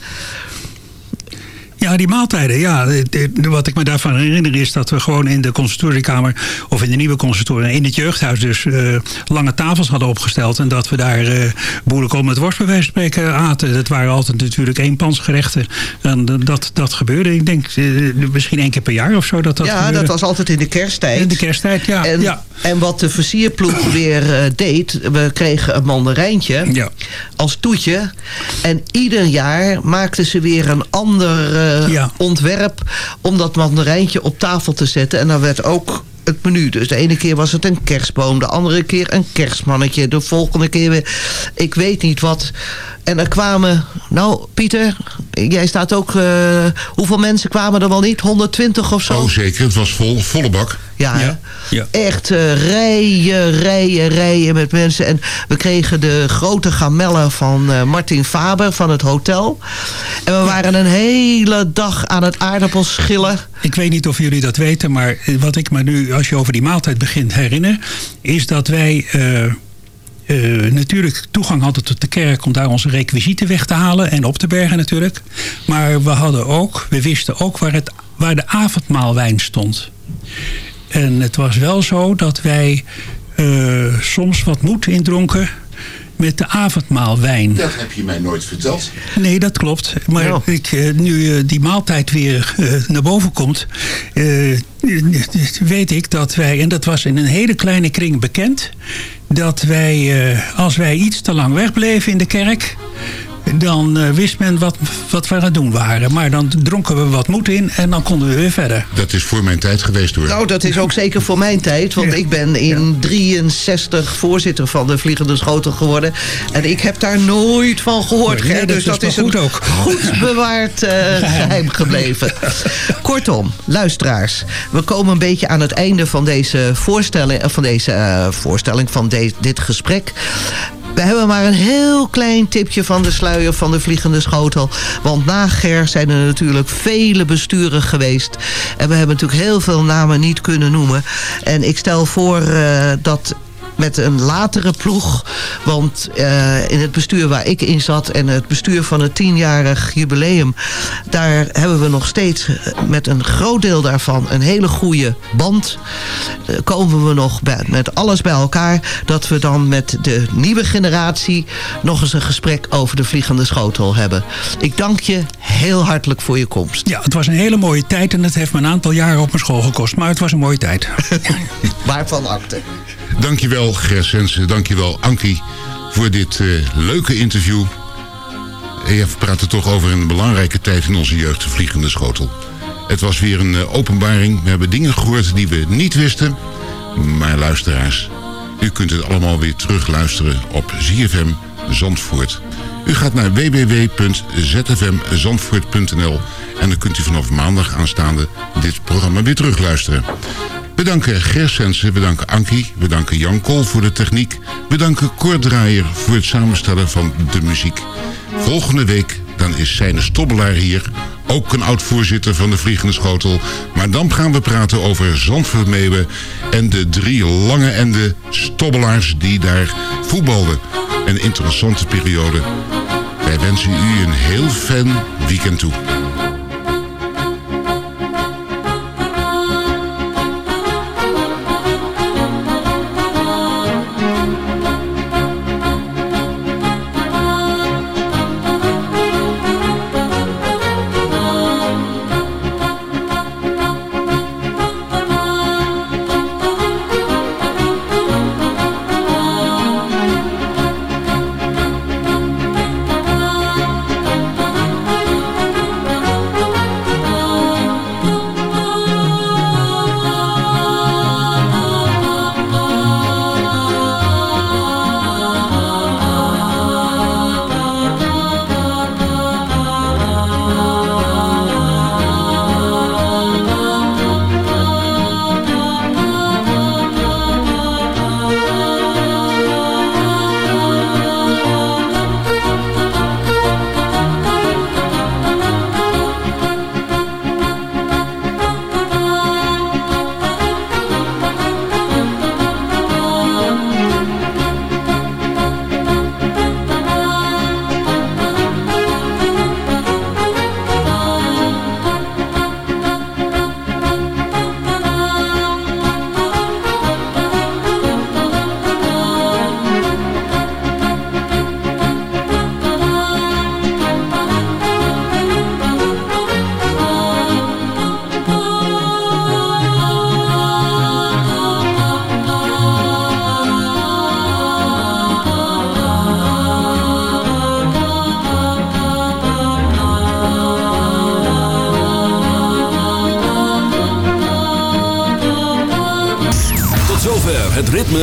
Ja, die maaltijden. Ja, de- de- wat ik me daarvan herinner is dat we gewoon in de consultoriekamer... of in de nieuwe consultorie, in het jeugdhuis dus... eh, lange tafels hadden opgesteld. En dat we daar eh boerenkool met worst bij wijze van spreken aten. Dat waren altijd natuurlijk eenpansgerechten. En dat, dat gebeurde, ik denk, eh, misschien één keer per jaar of zo. Dat dat ja, gebeurde. dat was altijd in de kersttijd. In de kersttijd, ja. En, ja. en wat de versierploeg *clears throat* weer eh, deed... we kregen een mandarijntje als toetje. En ieder jaar maakten ze weer een ander eh, ontwerp... om dat mandarijntje op tafel te zetten. En dan werd ook het menu. Dus de ene keer was het een kerstboom. De andere keer een kerstmannetje. De volgende keer weer... Ik weet niet wat... En er kwamen, nou Pieter, jij staat ook, eh, hoeveel mensen kwamen er wel niet? 120 of zo? Oh, zeker. Het was vol, volle bak. Ja, hè? echt eh, rijen, rijen, rijen met mensen. En we kregen de grote gamellen van eh, Martin Faber van het hotel. En we waren een hele dag aan het aardappels schillen. Ik weet niet of jullie dat weten, maar wat ik me nu, als je over die maaltijd begint herinner, is dat wij eh, eh, natuurlijk toegang hadden tot de kerk om daar onze requisieten weg te halen en op te bergen natuurlijk. Maar we hadden ook, we wisten ook waar, het, waar de avondmaalwijn stond. En het was wel zo dat wij eh, soms wat moed indronken met de avondmaalwijn. Dat heb je mij nooit verteld. Nee, dat klopt. Maar ik, eh, nu eh, die maaltijd weer eh, naar boven komt, eh, weet ik dat wij, en dat was in een hele kleine kring bekend, dat wij, eh, als wij iets te lang wegbleven in de kerk, dan eh, wist men wat, wat we aan het doen waren. Maar dan dronken we wat moed in en dan konden we weer verder. Dat is voor mijn tijd geweest hoor. Nou, dat is ook zeker voor mijn tijd. Want ik ben in 63 voorzitter van de Vliegende Schotel geworden. En ik heb daar nooit van gehoord. Nee, dat dus is dat is een goed ook. goed *laughs* bewaard eh, geheim gebleven. Kortom, luisteraars. We komen een beetje aan het einde van deze voorstelling, eh, van, deze, eh, voorstelling, van de- dit gesprek. We hebben maar een heel klein tipje van de sluier van de Vliegende Schotel. Want na Ger zijn er natuurlijk vele besturen geweest. En we hebben natuurlijk heel veel namen niet kunnen noemen. En ik stel voor eh, dat met een latere ploeg. Want eh, in het bestuur waar ik in zat en het bestuur van het tienjarig jubileum... daar hebben we nog steeds eh, met een groot deel daarvan een hele goede band. Eh, komen we nog bij, met alles bij elkaar... dat we dan met de nieuwe generatie nog eens een gesprek over de vliegende schotel hebben. Ik dank je heel hartelijk voor je komst. Ja, het was een hele mooie tijd en het heeft me een aantal jaren op mijn school gekost. Maar het was een mooie tijd. *laughs* Waarvan akte. Dankjewel Ger Sensen, dankjewel Ankie voor dit eh, leuke interview. We praten toch over een belangrijke tijd in onze jeugd, de vliegende schotel. Het was weer een eh, openbaring. We hebben dingen gehoord die we niet wisten. Maar luisteraars, u kunt het allemaal weer terugluisteren op ZFM Zandvoort. U gaat naar www.zfmzandvoort.nl en dan kunt u vanaf maandag aanstaande dit programma weer terugluisteren. We danken Ger Sensen, we danken Ankie, we danken Jan Kool voor de techniek. We danken Kort Draaier voor het samenstellen van de muziek. Volgende week dan is Seine Stobbelaar hier. Ook een oud-voorzitter van de Vliegende Schotel. Maar dan gaan we praten over Zandvoort Meeuwen... en de drie lange en de stobbelaars die daar voetbalden. Een interessante periode. Wij wensen u een heel fijn weekend toe.